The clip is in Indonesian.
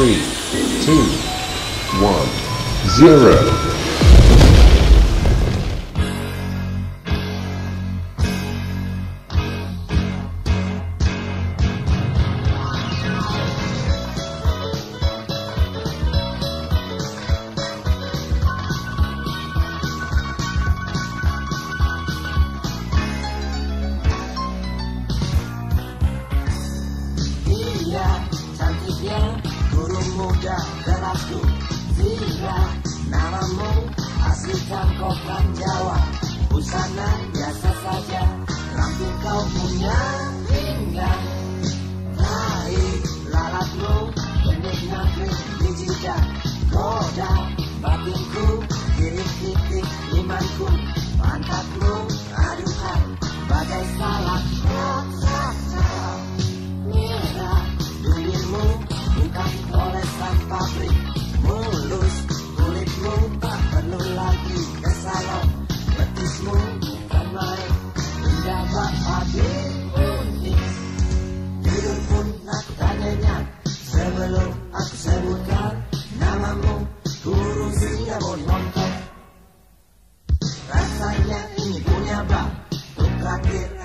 Three, two, one, zero. Derasku Zira namamu aslikan kotang Jawa. Busana biasa saja Ramping kau punya hingga Tahi lalatmu Benihnya kering di jidat Goda batinku Kiri titik imanku Pantatmu aduhai pocket